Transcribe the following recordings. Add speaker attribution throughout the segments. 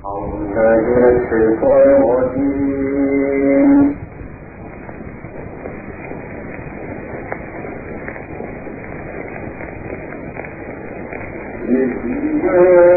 Speaker 1: أعوذ بالله من الشيطان الرجيم بسم الله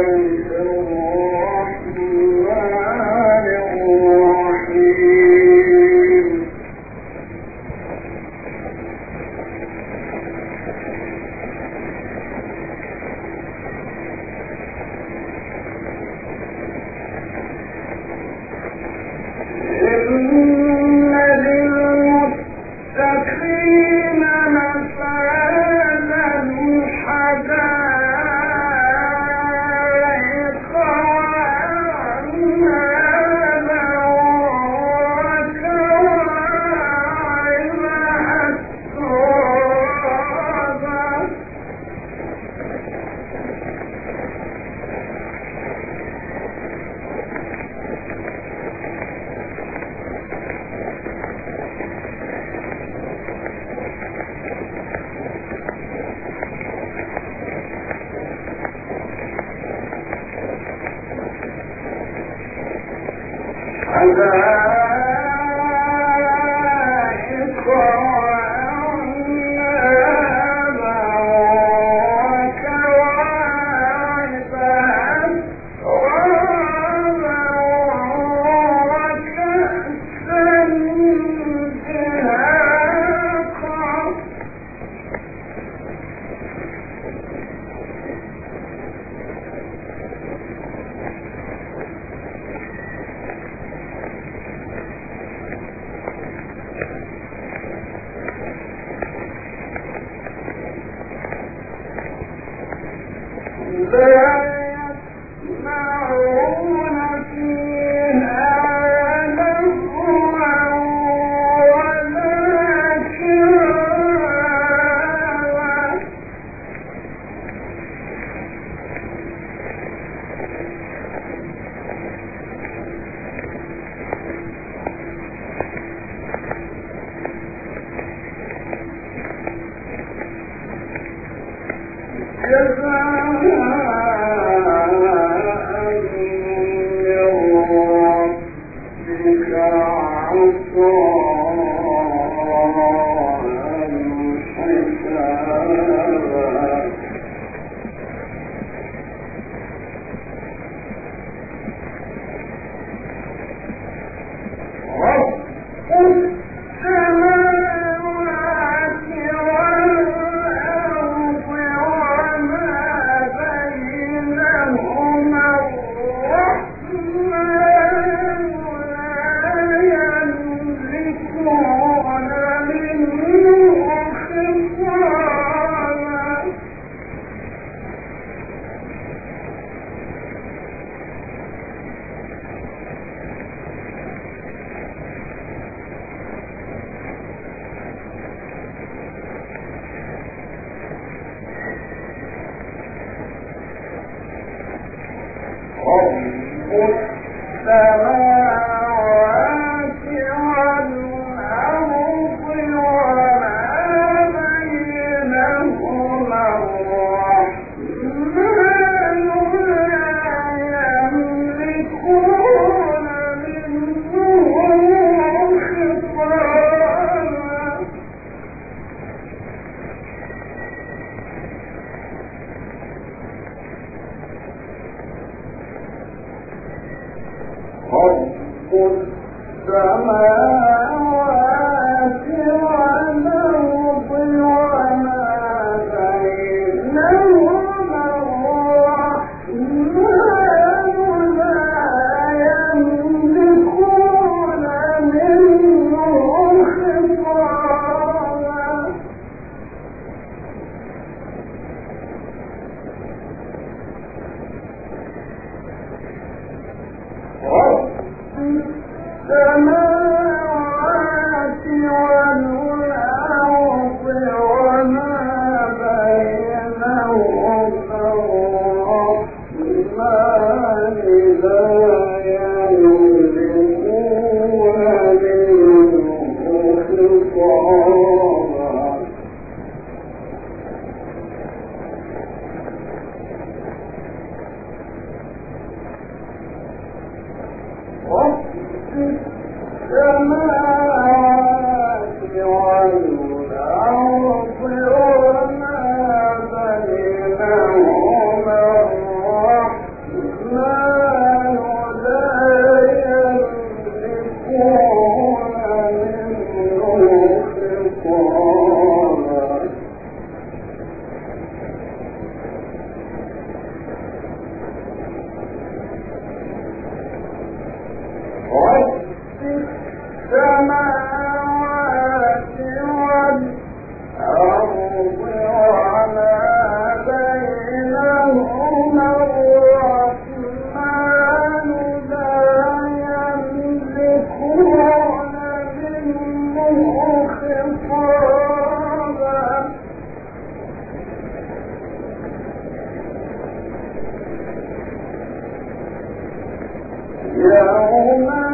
Speaker 1: يوم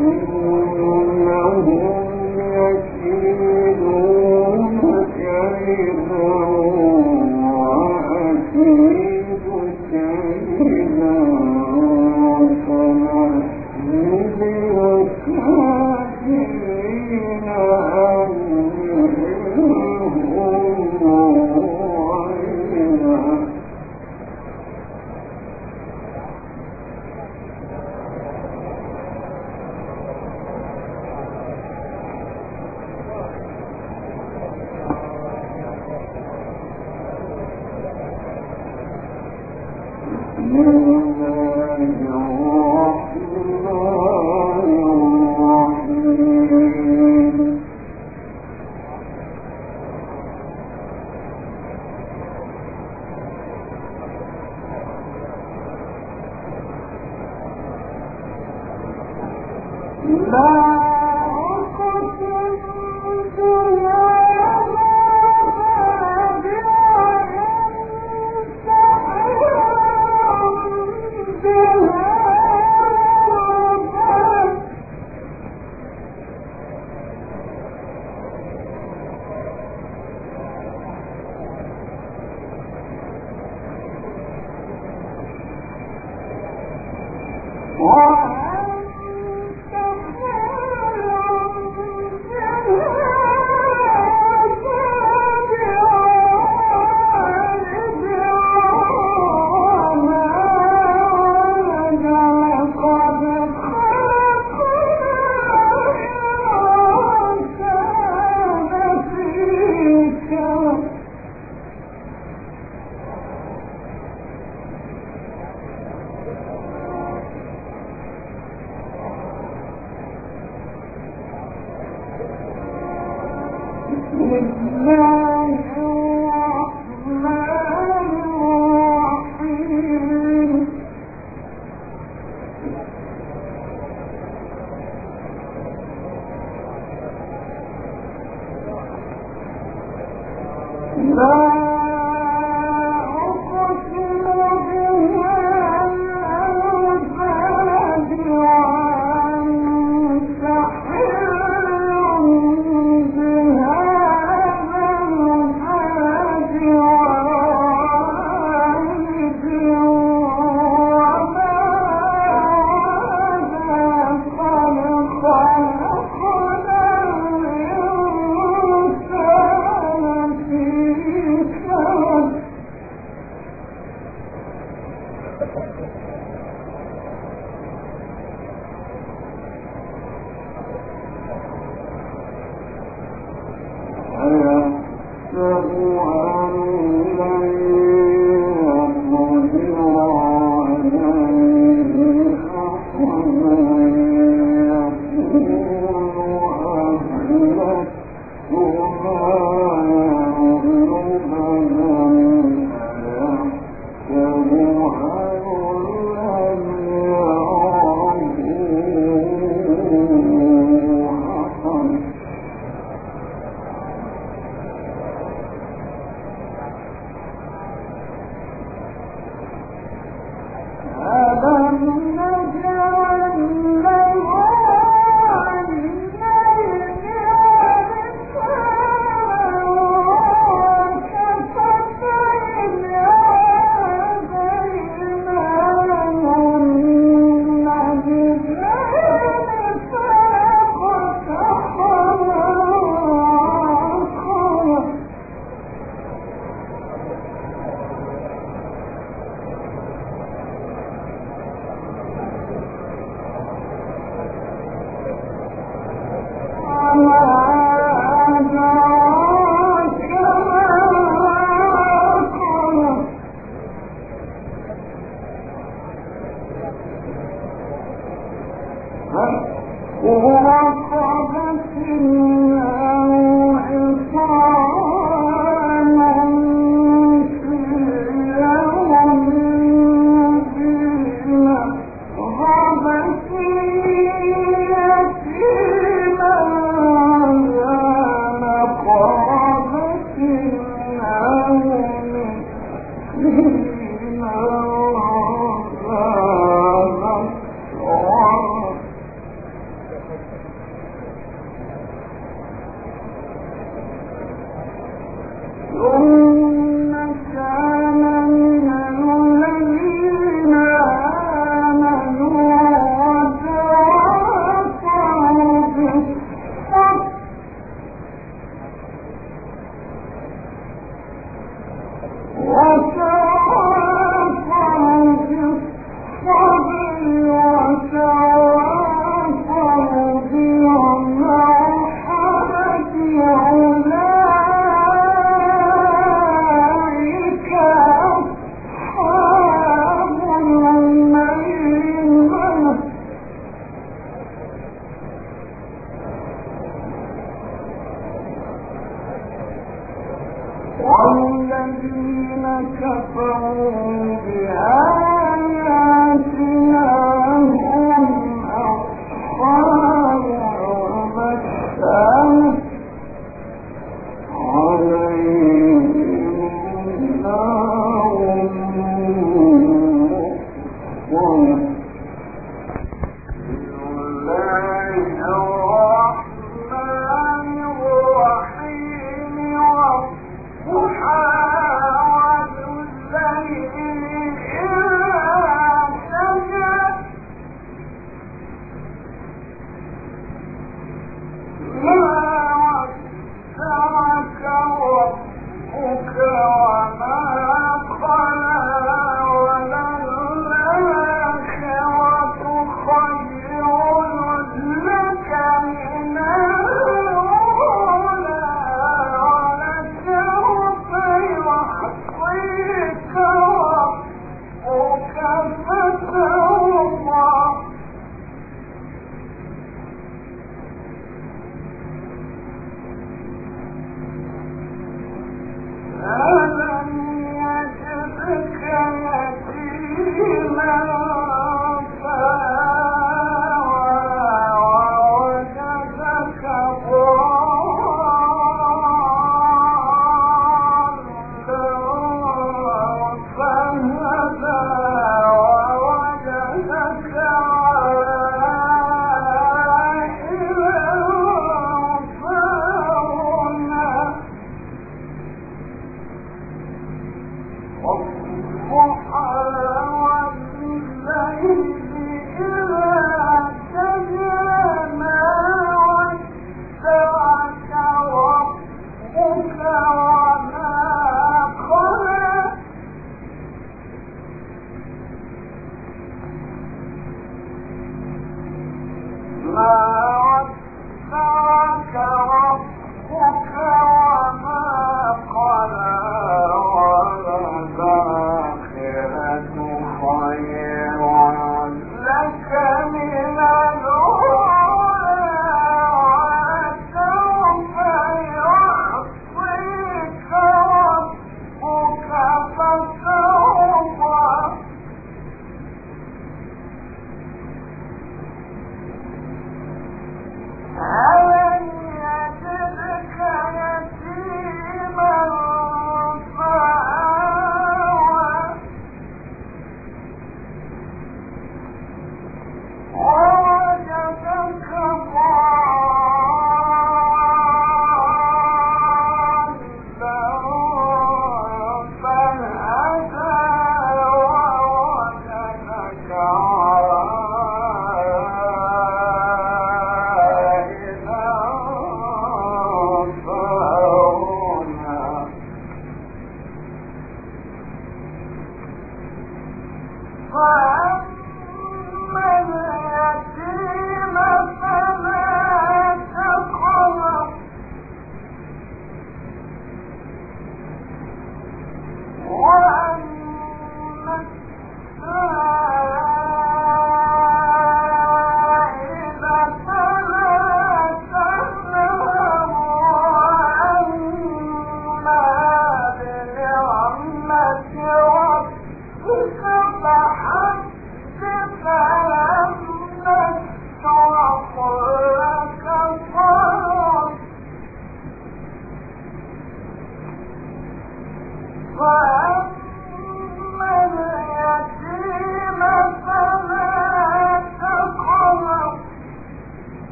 Speaker 1: إنهم يكيدون كيدا الْعَالَمِينَ والضحى والليل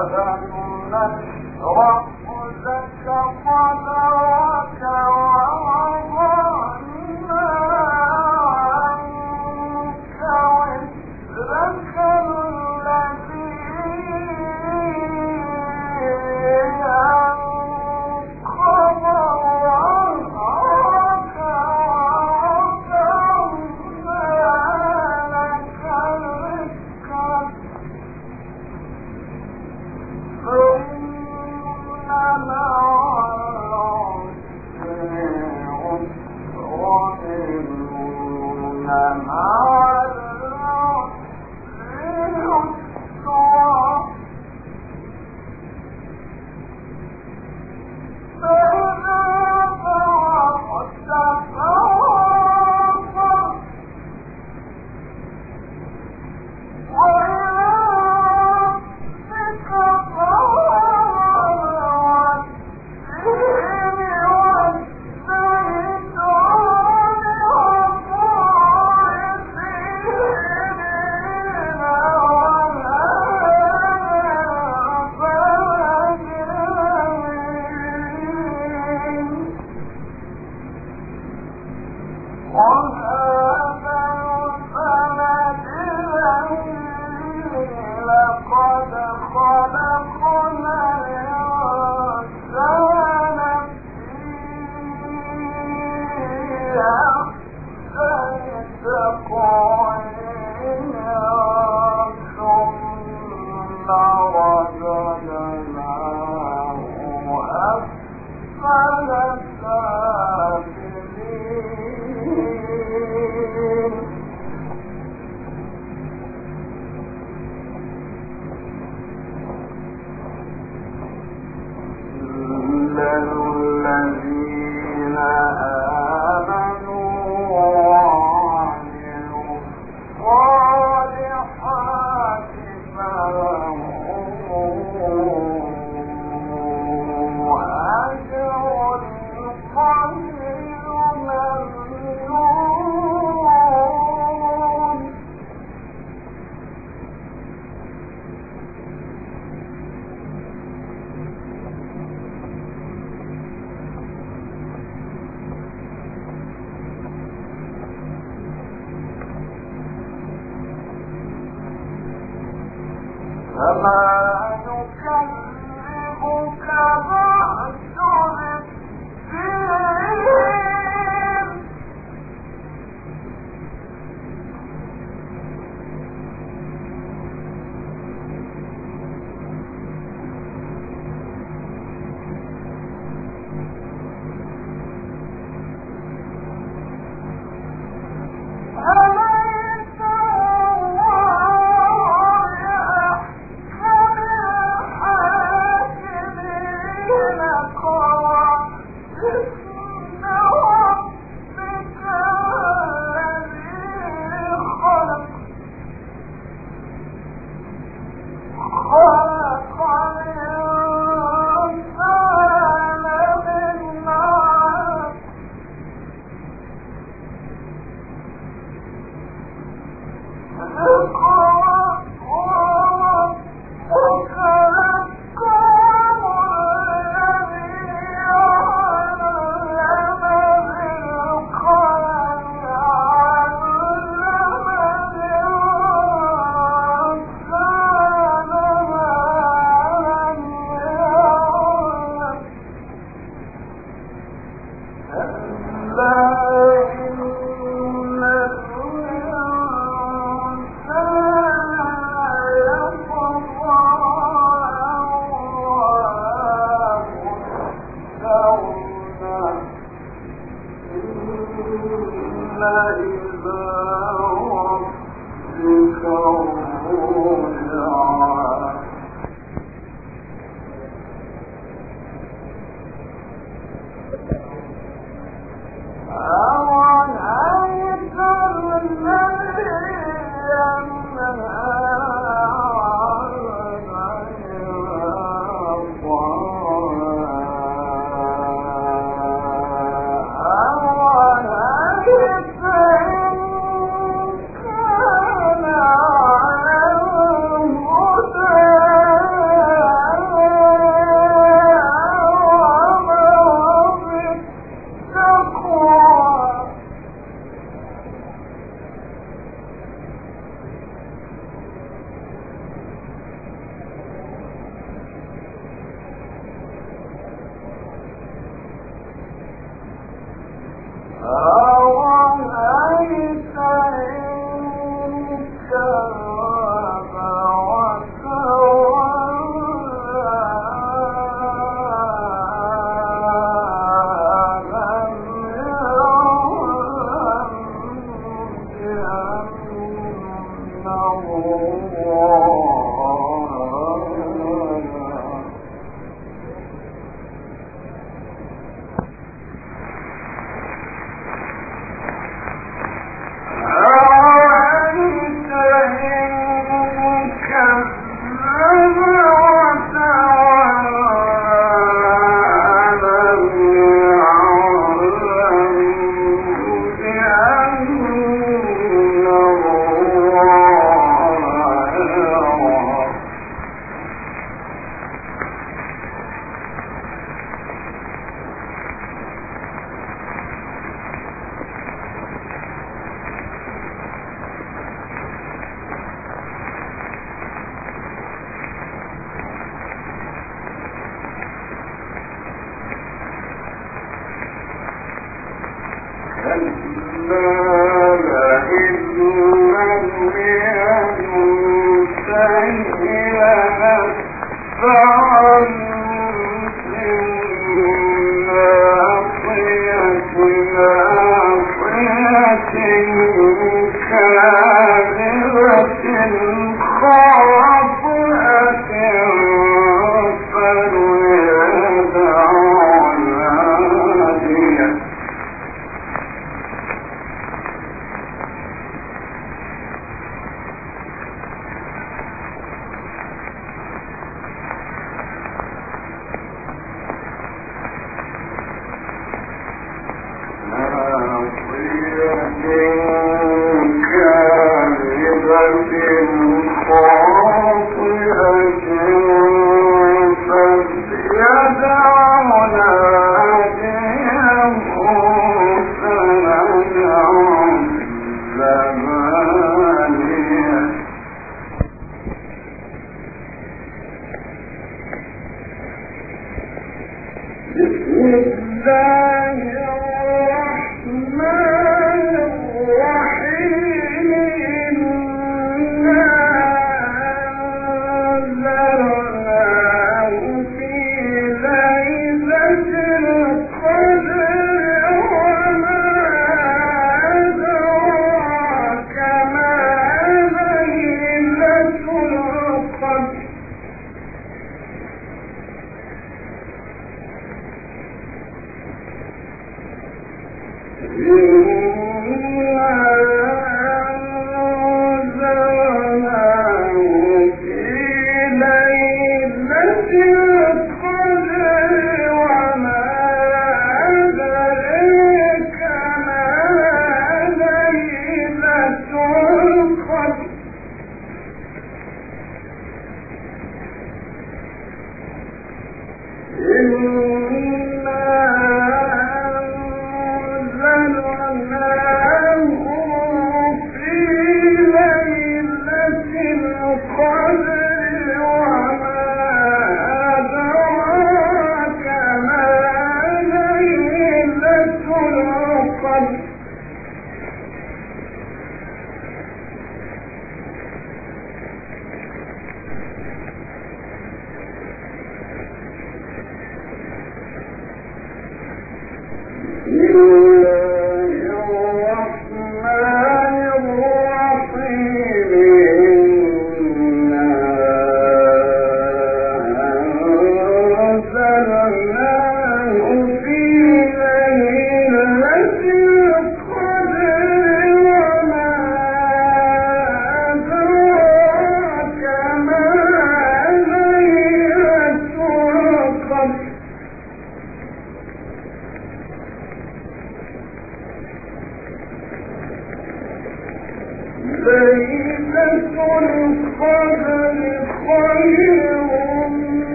Speaker 1: أفمن رب ذكر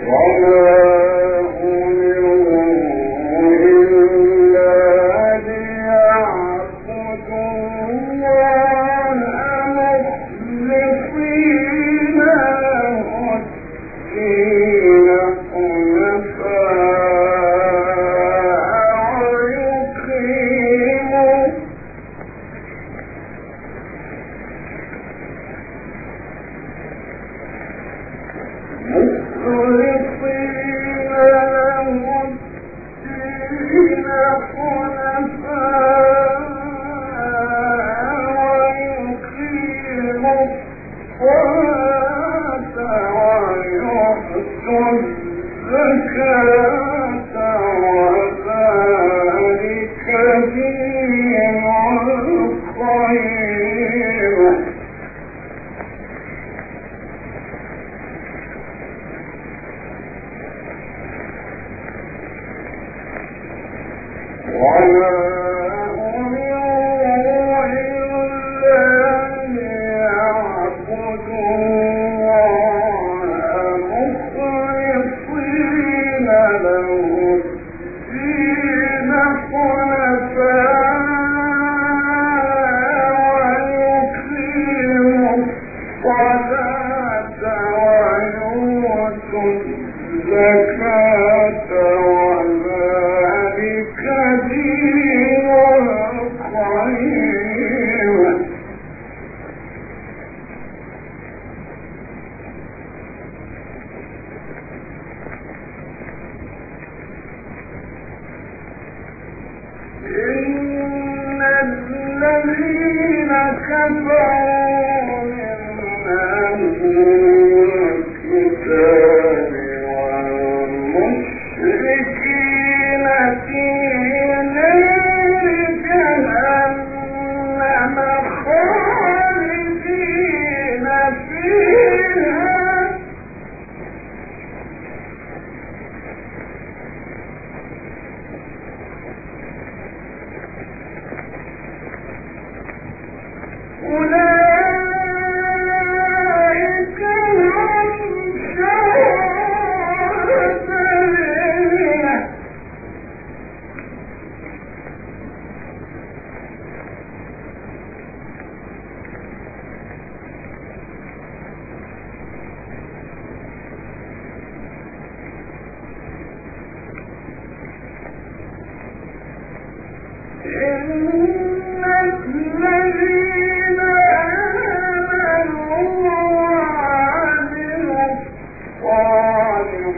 Speaker 1: Right أولئك هم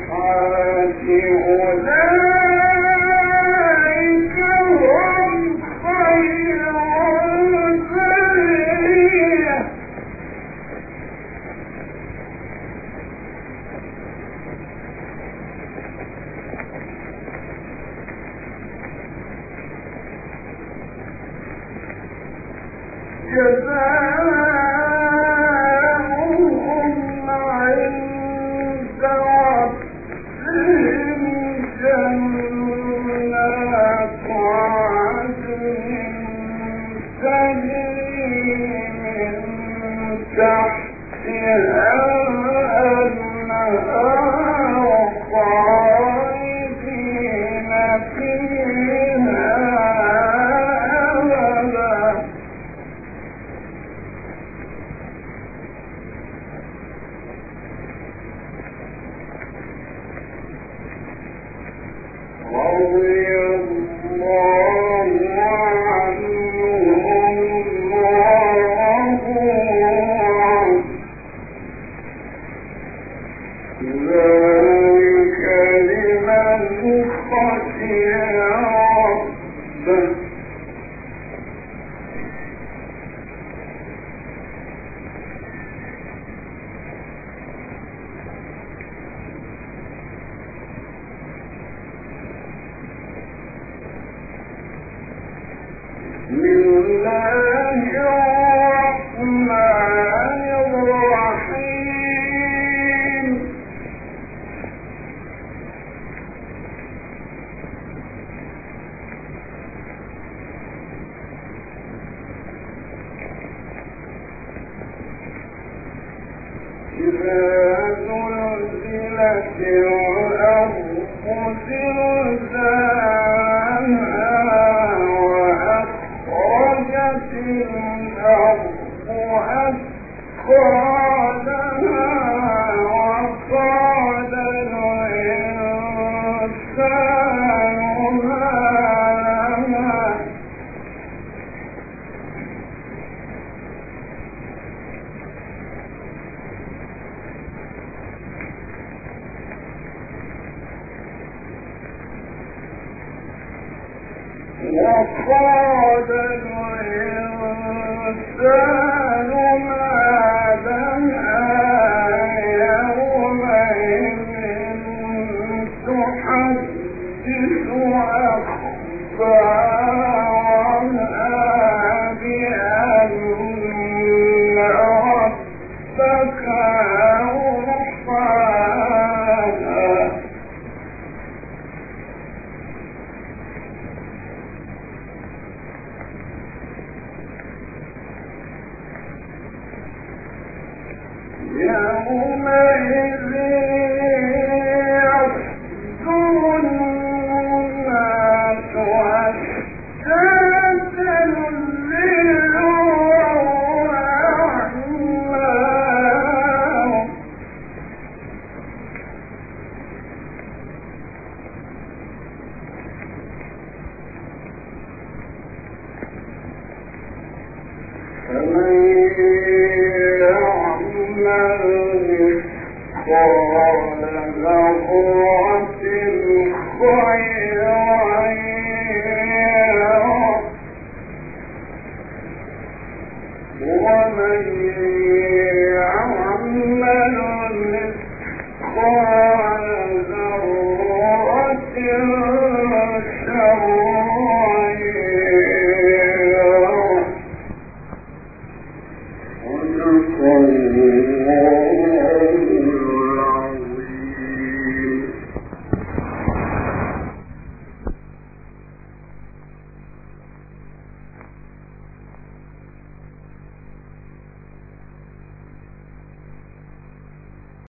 Speaker 1: you